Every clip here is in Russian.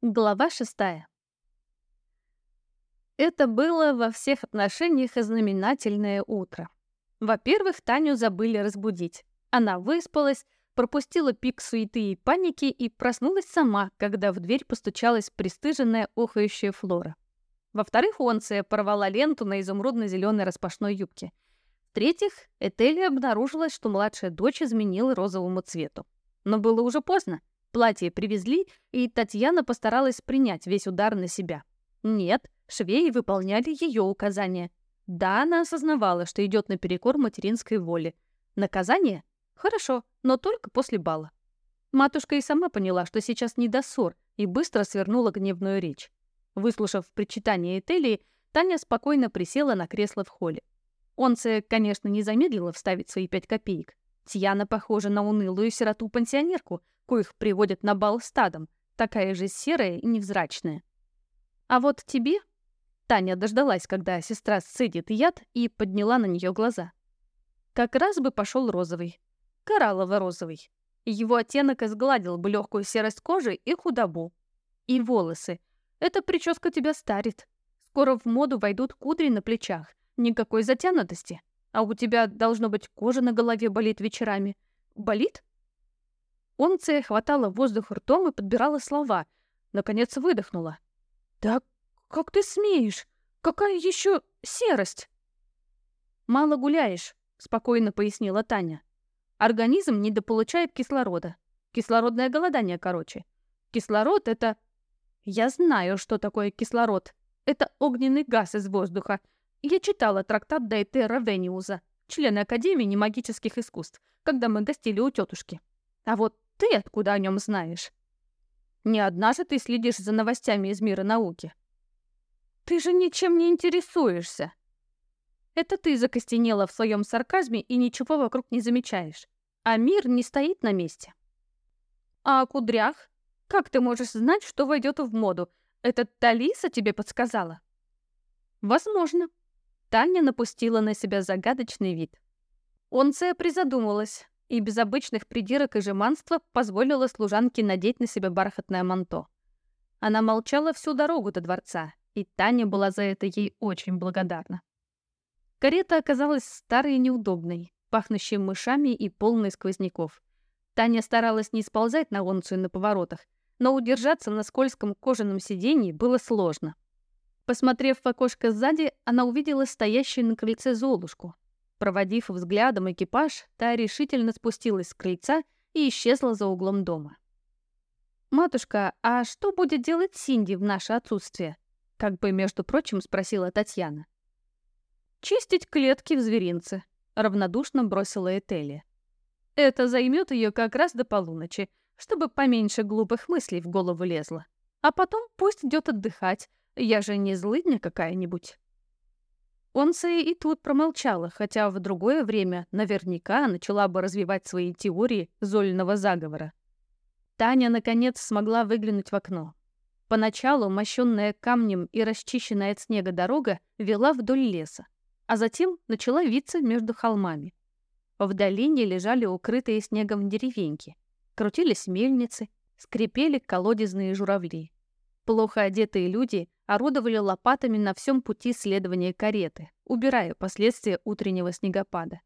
Глава 6. Это было во всех отношениях знаменательное утро. Во-первых, Таню забыли разбудить. Она выспалась, пропустила пик суеты и паники и проснулась сама, когда в дверь постучалась пристыженная охающая Флора. Во-вторых, Онция порвала ленту на изумрудно-зеленой распашной юбке. В-третьих, Этели обнаружилось, что младшая дочь изменила розовому цвету. Но было уже поздно. Платье привезли, и Татьяна постаралась принять весь удар на себя. Нет, швеи выполняли ее указания. Да, она осознавала, что идет наперекор материнской воле. Наказание? Хорошо, но только после бала. Матушка и сама поняла, что сейчас не до ссор, и быстро свернула гневную речь. Выслушав причитание Этелии, Таня спокойно присела на кресло в холле. Онце, конечно, не замедлила вставить свои пять копеек. Тьяна похожа на унылую сироту-пансионерку, коих приводят на бал стадом, такая же серая и невзрачная. А вот тебе... Таня дождалась, когда сестра сцедит яд, и подняла на нее глаза. Как раз бы пошел розовый. Кораллово-розовый. Его оттенок изгладил бы легкую серость кожи и худобу. И волосы. Эта прическа тебя старит. Скоро в моду войдут кудри на плечах. Никакой затянутости. А у тебя, должно быть, кожа на голове болит вечерами. Болит? Унция хватала воздух ртом и подбирала слова. Наконец выдохнула. «Да как ты смеешь? Какая еще серость?» «Мало гуляешь», — спокойно пояснила Таня. «Организм недополучает кислорода. Кислородное голодание, короче. Кислород — это...» «Я знаю, что такое кислород. Это огненный газ из воздуха. Я читала трактат Дейтера Вениуза, члена Академии немагических искусств, когда мы гостили у тетушки. А вот ты откуда о нем знаешь? Не одна же ты следишь за новостями из мира науки. Ты же ничем не интересуешься. Это ты закостенела в своем сарказме и ничего вокруг не замечаешь. А мир не стоит на месте. А о кудрях? Как ты можешь знать, что войдет в моду? Это Талиса тебе подсказала? Возможно. Таня напустила на себя загадочный вид. Онция призадумалась и без обычных придирок и жеманства позволила служанке надеть на себя бархатное манто. Она молчала всю дорогу до дворца, и Таня была за это ей очень благодарна. Карета оказалась старой и неудобной, пахнущей мышами и полной сквозняков. Таня старалась не сползать на лонцию на поворотах, но удержаться на скользком кожаном сиденье было сложно. Посмотрев в окошко сзади, она увидела стоящую на крыльце Золушку, Проводив взглядом экипаж, та решительно спустилась с крыльца и исчезла за углом дома. «Матушка, а что будет делать Синди в наше отсутствие?» Как бы, между прочим, спросила Татьяна. «Чистить клетки в зверинце», — равнодушно бросила Этели. «Это займет ее как раз до полуночи, чтобы поменьше глупых мыслей в голову лезло. А потом пусть идет отдыхать, я же не злыдня какая-нибудь». Онце и тут промолчала, хотя в другое время наверняка начала бы развивать свои теории Зольного заговора. Таня, наконец, смогла выглянуть в окно. Поначалу мощенная камнем и расчищенная от снега дорога вела вдоль леса, а затем начала виться между холмами. В долине лежали укрытые снегом деревеньки, крутились мельницы, скрипели колодезные журавли. Плохо одетые люди орудовали лопатами на всем пути следования кареты, убирая последствия утреннего снегопада.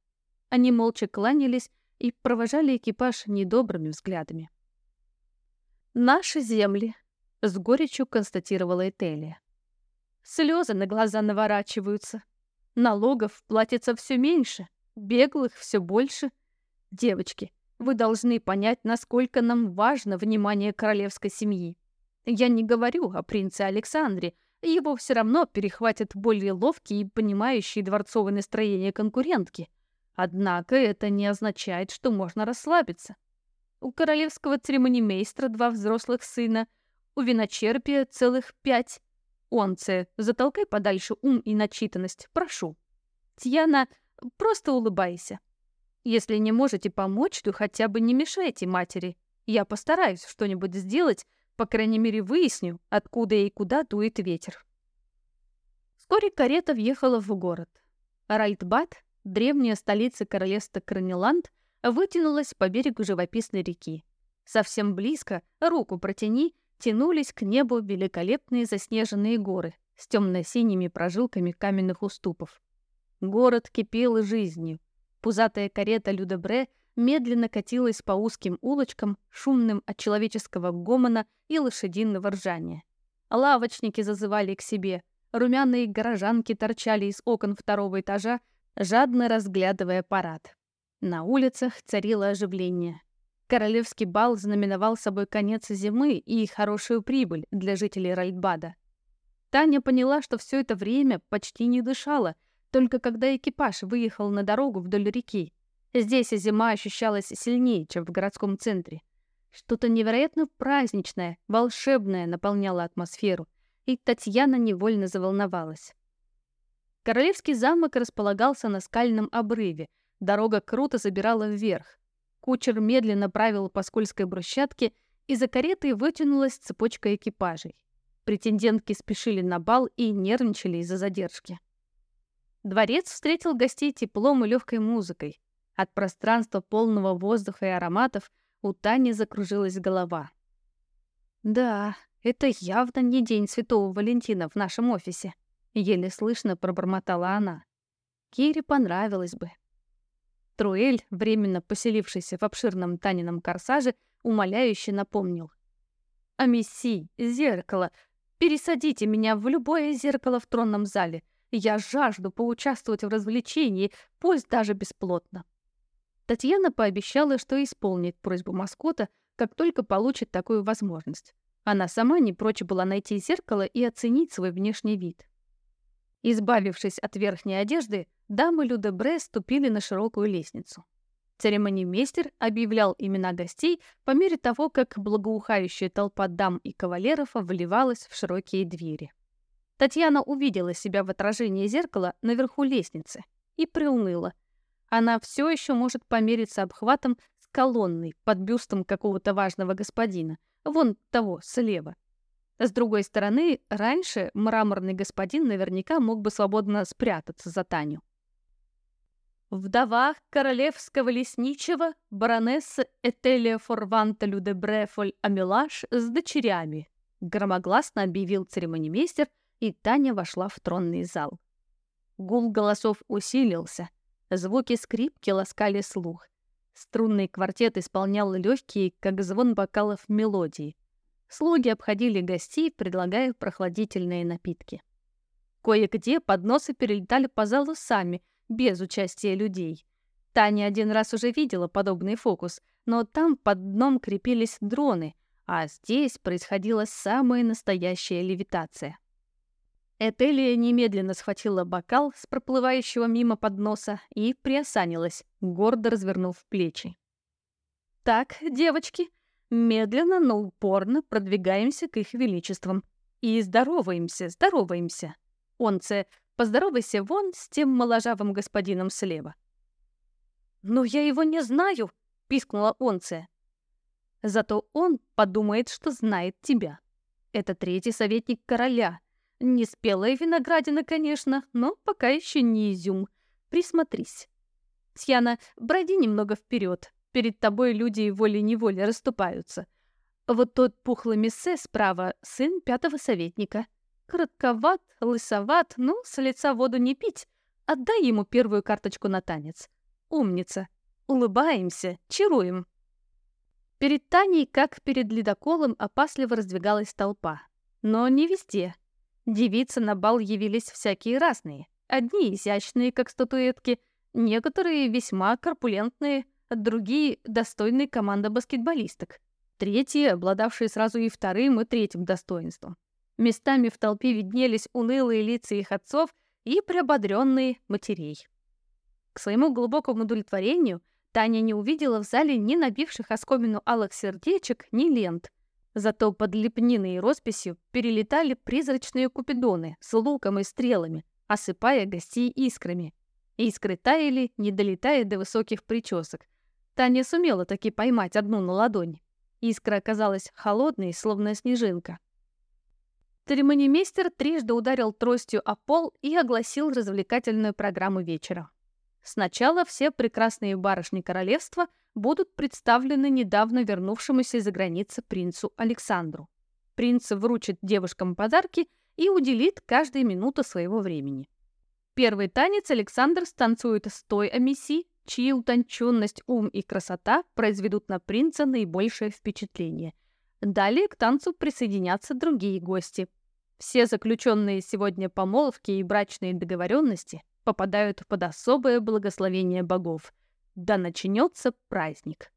Они молча кланялись и провожали экипаж недобрыми взглядами. «Наши земли», — с горечью констатировала Этелия. «Слезы на глаза наворачиваются. Налогов платится все меньше, беглых все больше. Девочки, вы должны понять, насколько нам важно внимание королевской семьи. Я не говорю о принце Александре, его все равно перехватят более ловкие и понимающие дворцовое настроение конкурентки. Однако это не означает, что можно расслабиться. У королевского церемонимейстра два взрослых сына, у виночерпия целых пять. Онце, затолкай подальше ум и начитанность, прошу. Тьяна, просто улыбайся. Если не можете помочь, то хотя бы не мешайте матери. Я постараюсь что-нибудь сделать, по крайней мере, выясню, откуда и куда дует ветер. Вскоре карета въехала в город. Райтбат, древняя столица королевства Краниланд, вытянулась по берегу живописной реки. Совсем близко, руку протяни, тянулись к небу великолепные заснеженные горы с темно-синими прожилками каменных уступов. Город кипел жизнью. Пузатая карета Людобре — медленно катилась по узким улочкам, шумным от человеческого гомона и лошадиного ржания. Лавочники зазывали к себе, румяные горожанки торчали из окон второго этажа, жадно разглядывая парад. На улицах царило оживление. Королевский бал знаменовал собой конец зимы и хорошую прибыль для жителей Ральдбада. Таня поняла, что все это время почти не дышала, только когда экипаж выехал на дорогу вдоль реки, Здесь зима ощущалась сильнее, чем в городском центре. Что-то невероятно праздничное, волшебное наполняло атмосферу, и Татьяна невольно заволновалась. Королевский замок располагался на скальном обрыве, дорога круто забирала вверх. Кучер медленно правил по скользкой брусчатке, и за каретой вытянулась цепочка экипажей. Претендентки спешили на бал и нервничали из-за задержки. Дворец встретил гостей теплом и легкой музыкой. От пространства полного воздуха и ароматов у Тани закружилась голова. «Да, это явно не день Святого Валентина в нашем офисе», — еле слышно пробормотала она. Кире понравилось бы. Труэль, временно поселившийся в обширном Танином корсаже, умоляюще напомнил. «Амиси, зеркало! Пересадите меня в любое зеркало в тронном зале! Я жажду поучаствовать в развлечении, пусть даже бесплотно!» Татьяна пообещала, что исполнит просьбу маскота, как только получит такую возможность. Она сама не прочь была найти зеркало и оценить свой внешний вид. Избавившись от верхней одежды, дамы Людебре ступили на широкую лестницу. Церемонимейстер объявлял имена гостей по мере того, как благоухающая толпа дам и кавалеров вливалась в широкие двери. Татьяна увидела себя в отражении зеркала наверху лестницы и приуныла, она все еще может помериться обхватом с колонной под бюстом какого-то важного господина, вон того, слева. С другой стороны, раньше мраморный господин наверняка мог бы свободно спрятаться за Таню. Вдова королевского лесничего, баронесса Этелия Форванта Людебрефоль Амелаш с дочерями, громогласно объявил церемонимейстер, и Таня вошла в тронный зал. Гул голосов усилился — Звуки скрипки ласкали слух. Струнный квартет исполнял легкие, как звон бокалов, мелодии. Слуги обходили гостей, предлагая прохладительные напитки. Кое-где подносы перелетали по залу сами, без участия людей. Таня один раз уже видела подобный фокус, но там под дном крепились дроны, а здесь происходила самая настоящая левитация. Этелия немедленно схватила бокал с проплывающего мимо подноса и приосанилась, гордо развернув плечи. «Так, девочки, медленно, но упорно продвигаемся к их величествам. И здороваемся, здороваемся. Онце, поздоровайся вон с тем моложавым господином слева». «Но я его не знаю!» — пискнула Онце. «Зато он подумает, что знает тебя. Это третий советник короля — не Неспелая виноградина, конечно, но пока еще не изюм. Присмотрись. Сьяна, броди немного вперед. Перед тобой люди волей-неволей расступаются. Вот тот пухлый мессе справа — сын пятого советника. Коротковат, лысоват, но с лица воду не пить. Отдай ему первую карточку на танец. Умница. Улыбаемся, чаруем. Перед Таней, как перед ледоколом, опасливо раздвигалась толпа. Но не везде — Девицы на бал явились всякие разные. Одни изящные, как статуэтки, некоторые весьма корпулентные, другие — достойные команда баскетболисток. Третьи, обладавшие сразу и вторым, и третьим достоинством. Местами в толпе виднелись унылые лица их отцов и приободренные матерей. К своему глубокому удовлетворению Таня не увидела в зале ни набивших оскомину алых сердечек, ни лент — Зато под лепниной и росписью перелетали призрачные купидоны с луком и стрелами, осыпая гостей искрами. Искры таяли, не долетая до высоких причесок. Таня сумела таки поймать одну на ладонь. Искра оказалась холодной, словно снежинка. Церемонимейстер трижды ударил тростью о пол и огласил развлекательную программу вечера. Сначала все прекрасные барышни королевства будут представлены недавно вернувшемуся из-за границы принцу Александру. Принц вручит девушкам подарки и уделит каждой минуту своего времени. Первый танец Александр станцует с той Амиси, чьи утонченность, ум и красота произведут на принца наибольшее впечатление. Далее к танцу присоединятся другие гости. Все заключенные сегодня помолвки и брачные договоренности – попадают под особое благословение богов. Да начнется праздник.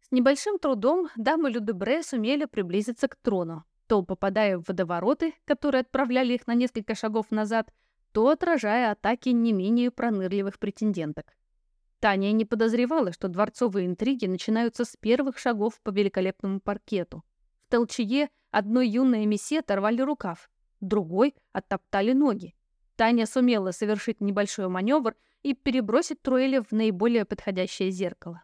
С небольшим трудом дамы Людебре сумели приблизиться к трону, то попадая в водовороты, которые отправляли их на несколько шагов назад, то отражая атаки не менее пронырливых претенденток. Таня не подозревала, что дворцовые интриги начинаются с первых шагов по великолепному паркету. В толчье одной юной мессе оторвали рукав, другой оттоптали ноги. Таня сумела совершить небольшой маневр и перебросить Труэля в наиболее подходящее зеркало.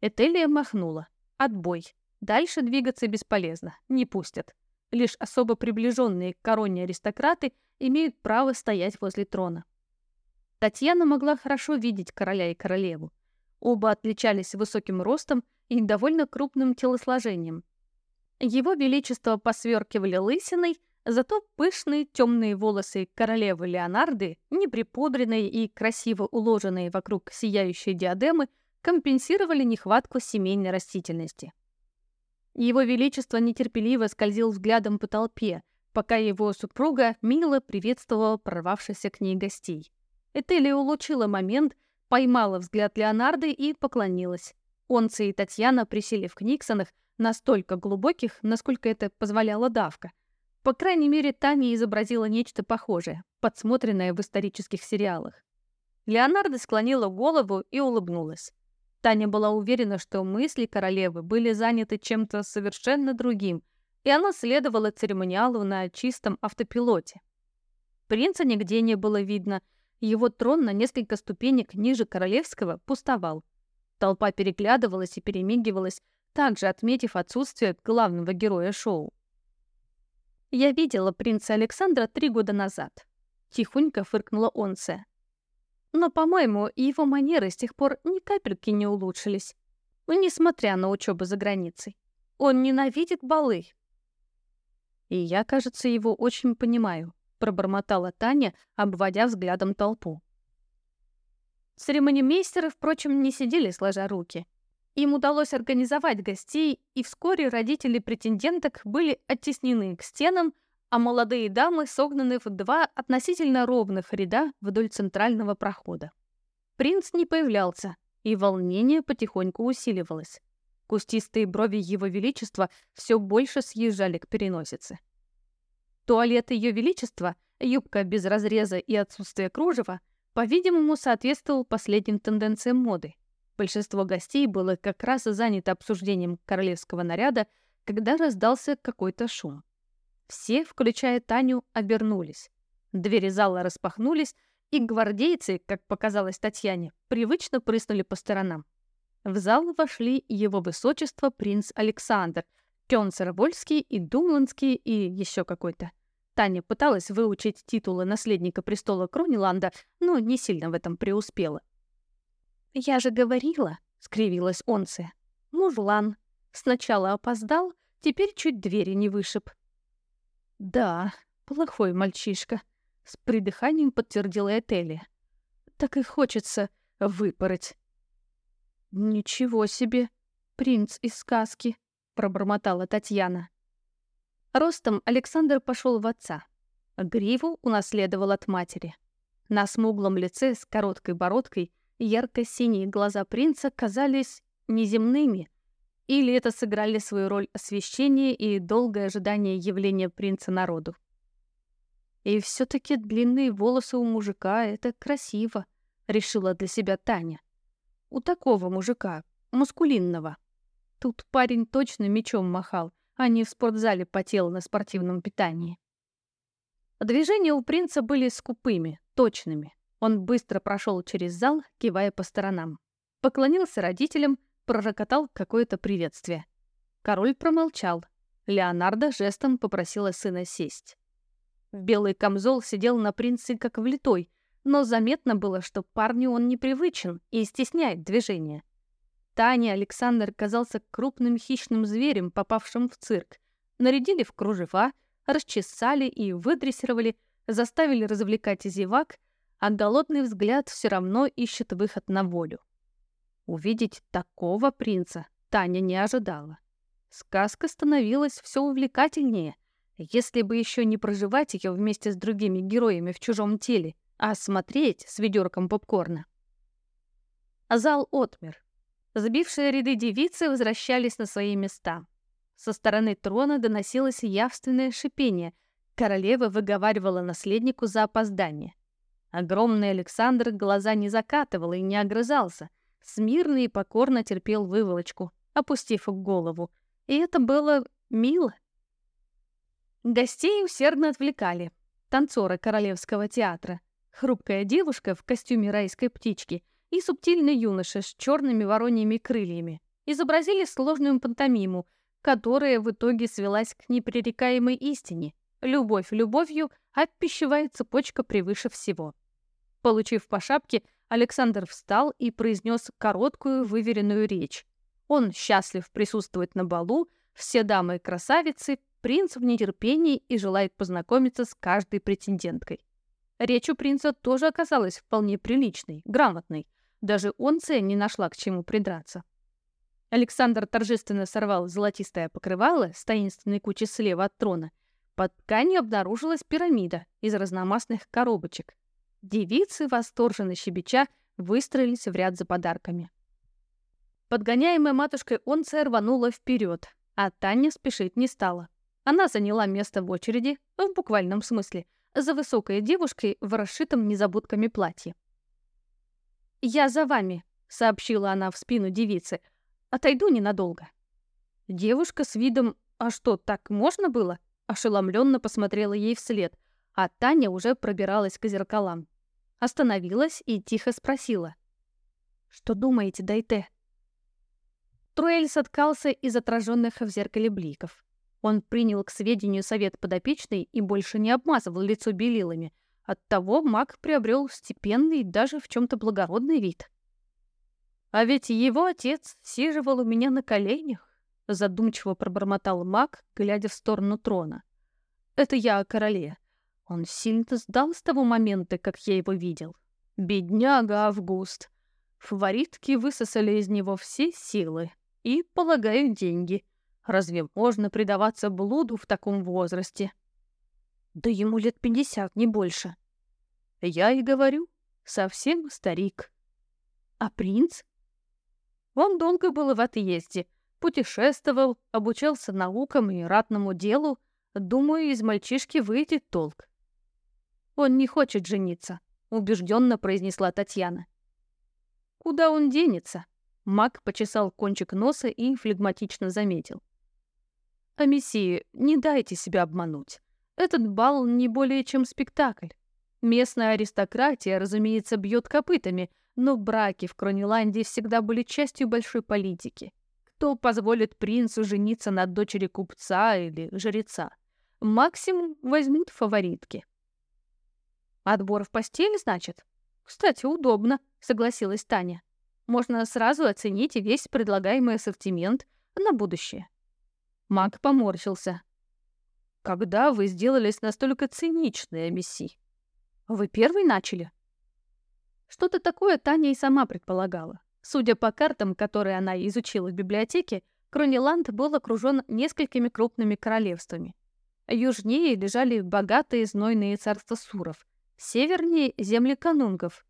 Этелия махнула. Отбой. Дальше двигаться бесполезно, не пустят. Лишь особо приближенные к короне аристократы имеют право стоять возле трона. Татьяна могла хорошо видеть короля и королеву. Оба отличались высоким ростом и довольно крупным телосложением. Его величество посверкивали лысиной, Зато пышные темные волосы королевы Леонарды, неприпудренные и красиво уложенные вокруг сияющей диадемы, компенсировали нехватку семейной растительности. Его Величество нетерпеливо скользил взглядом по толпе, пока его супруга мило приветствовала прорвавшихся к ней гостей. Этелия улучила момент, поймала взгляд Леонарды и поклонилась. Онцы и Татьяна присели в книксонах, настолько глубоких, насколько это позволяла давка — по крайней мере, Таня изобразила нечто похожее, подсмотренное в исторических сериалах. Леонардо склонила голову и улыбнулась. Таня была уверена, что мысли королевы были заняты чем-то совершенно другим, и она следовала церемониалу на чистом автопилоте. Принца нигде не было видно, его трон на несколько ступенек ниже королевского пустовал. Толпа переглядывалась и перемигивалась, также отметив отсутствие главного героя шоу. Я видела принца Александра три года назад. Тихонько фыркнула Онце. Но, по-моему, его манеры с тех пор ни капельки не улучшились. Несмотря на учебу за границей. Он ненавидит балы. И я, кажется, его очень понимаю, пробормотала Таня, обводя взглядом толпу. Церемонимейстеры, впрочем, не сидели сложа руки — им удалось организовать гостей, и вскоре родители претенденток были оттеснены к стенам, а молодые дамы согнаны в два относительно ровных ряда вдоль центрального прохода. Принц не появлялся, и волнение потихоньку усиливалось. Кустистые брови Его Величества все больше съезжали к переносице. Туалет Ее Величества, юбка без разреза и отсутствие кружева, по-видимому, соответствовал последним тенденциям моды — Большинство гостей было как раз занято обсуждением королевского наряда, когда раздался какой-то шум. Все, включая Таню, обернулись. Двери зала распахнулись, и гвардейцы, как показалось Татьяне, привычно прыснули по сторонам. В зал вошли его высочество принц Александр, Кёнцер Вольский и Думландский и еще какой-то. Таня пыталась выучить титулы наследника престола Крониланда, но не сильно в этом преуспела. «Я же говорила», — скривилась Онце. «Мужлан. Сначала опоздал, теперь чуть двери не вышиб». «Да, плохой мальчишка», — с придыханием подтвердила Этели. «Так и хочется выпороть». «Ничего себе! Принц из сказки!» — пробормотала Татьяна. Ростом Александр пошел в отца. Гриву унаследовал от матери. На смуглом лице с короткой бородкой Ярко-синие глаза принца казались неземными. Или это сыграли свою роль освещение и долгое ожидание явления принца народу. И все-таки длинные волосы у мужика — это красиво, решила для себя Таня. У такого мужика, мускулинного. Тут парень точно мечом махал, а не в спортзале потел на спортивном питании. Движения у принца были скупыми, точными. Он быстро прошел через зал, кивая по сторонам. Поклонился родителям, пророкотал какое-то приветствие. Король промолчал. Леонардо жестом попросила сына сесть. Белый камзол сидел на принце как влитой, но заметно было, что парню он непривычен и стесняет движение. Таня Александр казался крупным хищным зверем, попавшим в цирк. Нарядили в кружева, расчесали и выдрессировали, заставили развлекать зевак — а голодный взгляд все равно ищет выход на волю. Увидеть такого принца Таня не ожидала. Сказка становилась все увлекательнее, если бы еще не проживать ее вместе с другими героями в чужом теле, а смотреть с ведерком попкорна. Зал отмер. Сбившие ряды девицы возвращались на свои места. Со стороны трона доносилось явственное шипение. Королева выговаривала наследнику за опоздание. Огромный Александр глаза не закатывал и не огрызался. Смирно и покорно терпел выволочку, опустив голову. И это было мило. Гостей усердно отвлекали. Танцоры Королевского театра. Хрупкая девушка в костюме райской птички и субтильный юноша с черными вороньими крыльями изобразили сложную пантомиму, которая в итоге свелась к непререкаемой истине. Любовь любовью, от пищевая цепочка превыше всего. Получив по шапке, Александр встал и произнес короткую выверенную речь. Он счастлив присутствовать на балу, все дамы и красавицы, принц в нетерпении и желает познакомиться с каждой претенденткой. Речь у принца тоже оказалась вполне приличной, грамотной. Даже он Це не нашла к чему придраться. Александр торжественно сорвал золотистое покрывало с таинственной кучи слева от трона под тканью обнаружилась пирамида из разномастных коробочек. Девицы, восторженно щебеча, выстроились в ряд за подарками. Подгоняемая матушкой Онция рванула вперед, а Таня спешить не стала. Она заняла место в очереди, в буквальном смысле, за высокой девушкой в расшитом незабудками платье. «Я за вами», — сообщила она в спину девицы. «Отойду ненадолго». Девушка с видом «А что, так можно было?» Ошеломленно посмотрела ей вслед, а Таня уже пробиралась к зеркалам. Остановилась и тихо спросила. «Что думаете, Дайте?» Труэль соткался из отраженных в зеркале бликов. Он принял к сведению совет подопечной и больше не обмазывал лицо белилами. Оттого маг приобрел степенный, даже в чем-то благородный вид. «А ведь его отец сиживал у меня на коленях», задумчиво пробормотал маг, глядя в сторону трона. «Это я о короле. Он сильно сдал с того момента, как я его видел. Бедняга Август. Фаворитки высосали из него все силы и, полагаю, деньги. Разве можно предаваться блуду в таком возрасте?» «Да ему лет пятьдесят, не больше». «Я и говорю, совсем старик». «А принц?» «Он долго был в отъезде» путешествовал, обучался наукам и ратному делу, думаю, из мальчишки выйдет толк. Он не хочет жениться, убежденно произнесла Татьяна. Куда он денется? Мак почесал кончик носа и флегматично заметил. А не дайте себя обмануть. Этот бал не более чем спектакль. Местная аристократия, разумеется, бьет копытами, но браки в Крониландии всегда были частью большой политики то позволит принцу жениться на дочери купца или жреца. Максимум возьмут фаворитки. Отбор в постели, значит? Кстати, удобно, согласилась Таня. Можно сразу оценить весь предлагаемый ассортимент на будущее. Мак поморщился. Когда вы сделались настолько циничной, Месси? Вы первый начали? Что-то такое Таня и сама предполагала. Судя по картам, которые она изучила в библиотеке, Крониланд был окружен несколькими крупными королевствами. Южнее лежали богатые знойные царства суров, севернее — земли канунгов.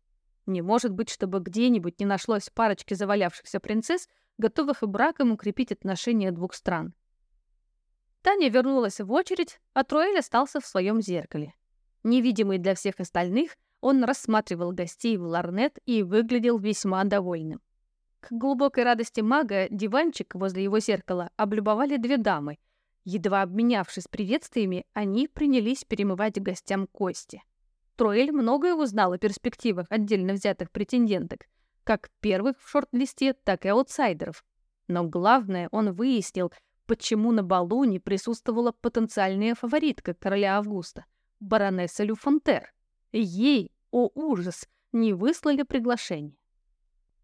Не может быть, чтобы где-нибудь не нашлось парочки завалявшихся принцесс, готовых браком укрепить отношения двух стран. Таня вернулась в очередь, а Троэль остался в своем зеркале. Невидимый для всех остальных — он рассматривал гостей в ларнет и выглядел весьма довольным. К глубокой радости мага диванчик возле его зеркала облюбовали две дамы. Едва обменявшись приветствиями, они принялись перемывать гостям кости. Троэль многое узнал о перспективах отдельно взятых претенденток, как первых в шорт-листе, так и аутсайдеров. Но главное, он выяснил, почему на балу не присутствовала потенциальная фаворитка короля Августа, баронесса Люфонтер. Ей, о ужас, не выслали приглашение.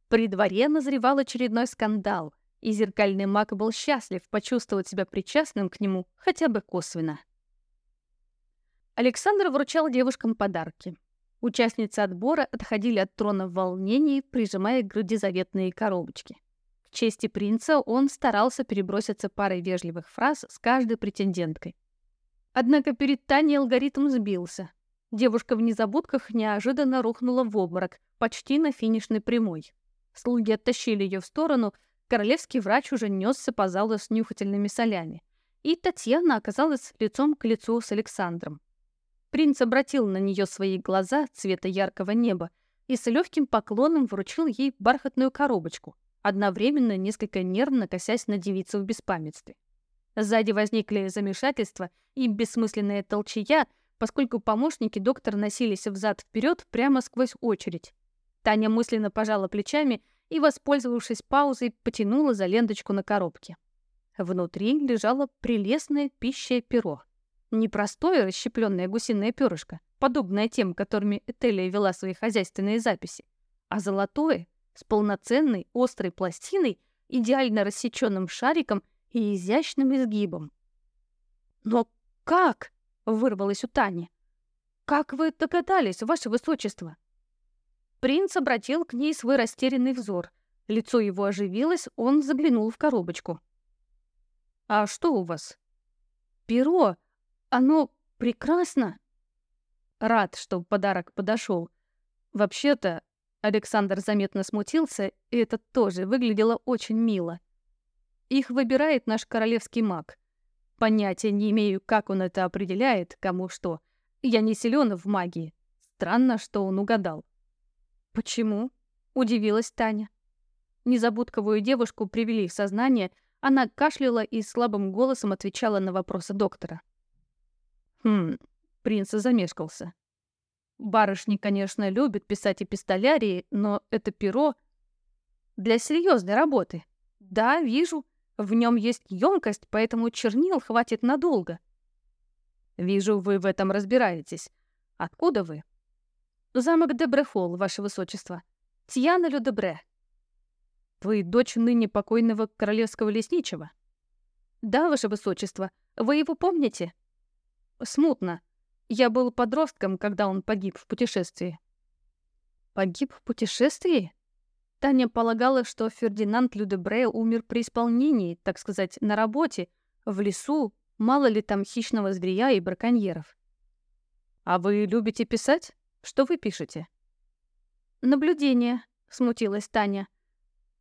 При дворе назревал очередной скандал, и зеркальный маг был счастлив почувствовать себя причастным к нему хотя бы косвенно. Александр вручал девушкам подарки. Участницы отбора отходили от трона в волнении, прижимая к груди заветные коробочки. В чести принца он старался переброситься парой вежливых фраз с каждой претенденткой. Однако перед Таней алгоритм сбился — Девушка в незабудках неожиданно рухнула в обморок, почти на финишной прямой. Слуги оттащили ее в сторону, королевский врач уже несся по залу с нюхательными солями. И Татьяна оказалась лицом к лицу с Александром. Принц обратил на нее свои глаза цвета яркого неба и с легким поклоном вручил ей бархатную коробочку, одновременно несколько нервно косясь на девицу в беспамятстве. Сзади возникли замешательства и бессмысленная толчая — поскольку помощники доктора носились взад-вперед прямо сквозь очередь. Таня мысленно пожала плечами и, воспользовавшись паузой, потянула за ленточку на коробке. Внутри лежало прелестное пищее перо. Непростое расщепленное гусиное перышко, подобное тем, которыми Этелия вела свои хозяйственные записи, а золотое с полноценной острой пластиной, идеально рассеченным шариком и изящным изгибом. «Но как?» вырвалось у Тани. «Как вы догадались, ваше высочество?» Принц обратил к ней свой растерянный взор. Лицо его оживилось, он заглянул в коробочку. «А что у вас?» «Перо! Оно прекрасно!» Рад, что подарок подошел. Вообще-то, Александр заметно смутился, и это тоже выглядело очень мило. Их выбирает наш королевский маг — Понятия не имею, как он это определяет, кому что. Я не силен в магии. Странно, что он угадал. «Почему?» — удивилась Таня. Незабудковую девушку привели в сознание, она кашляла и слабым голосом отвечала на вопросы доктора. «Хм...» — принц замешкался. Барышни, конечно, любят писать эпистолярии, но это перо для серьезной работы. Да, вижу. В нем есть емкость, поэтому чернил хватит надолго. Вижу, вы в этом разбираетесь. Откуда вы? Замок Дебрефол, ваше высочество. Тьяна Лю Дебре. Вы дочь ныне покойного королевского лесничего? Да, ваше высочество. Вы его помните? Смутно. Я был подростком, когда он погиб в путешествии. Погиб в путешествии? Таня полагала, что Фердинанд Людебре умер при исполнении, так сказать, на работе, в лесу, мало ли там хищного зверя и браконьеров. «А вы любите писать? Что вы пишете?» «Наблюдение», — смутилась Таня.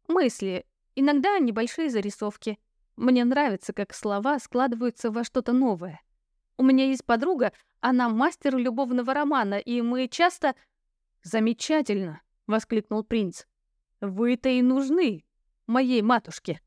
«Мысли. Иногда небольшие зарисовки. Мне нравится, как слова складываются во что-то новое. У меня есть подруга, она мастер любовного романа, и мы часто...» «Замечательно!» — воскликнул принц. Вы-то и нужны моей матушке.